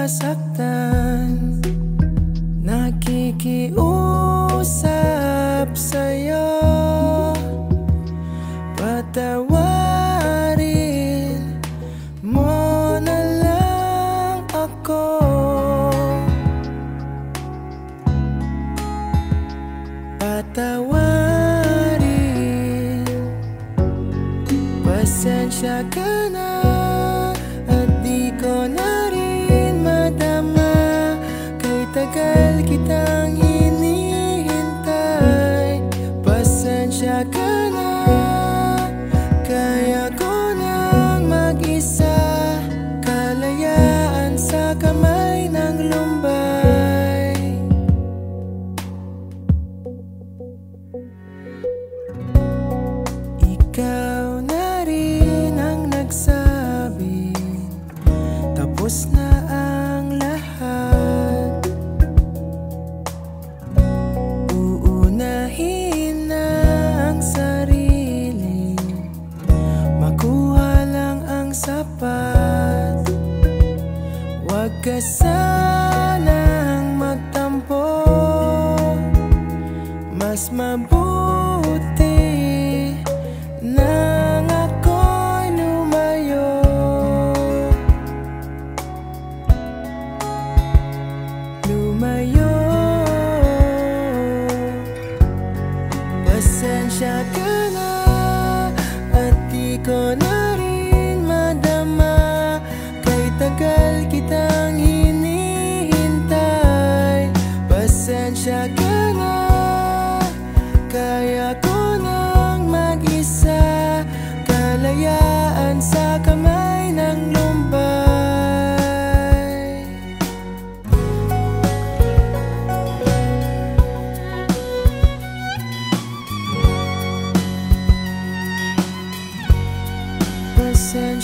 nasaktan Nakikiusap sa'yo. Patawarin mo na lang ako. Patawarin. Pasensya ka na. Kay tagal Huwag ka magtampo. Mas mabuti nang ako'y lumayo. Lumayo. Pasensya ka na At di ko na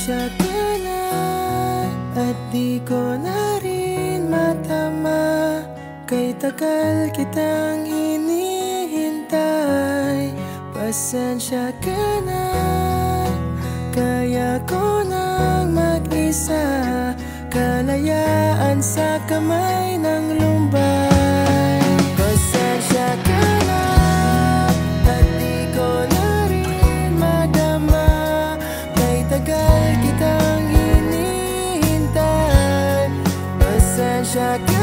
Ka na At di ko na rin matama. Kay tagal kitang hinihintay. Pasensya ka na Kaya ko nang mag-isa. Kalayaan sa kamay ng lumbay check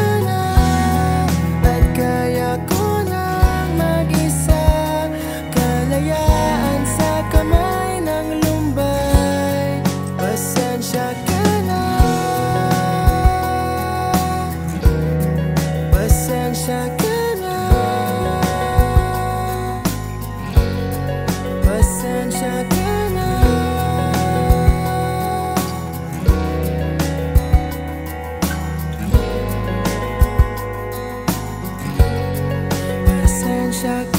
wish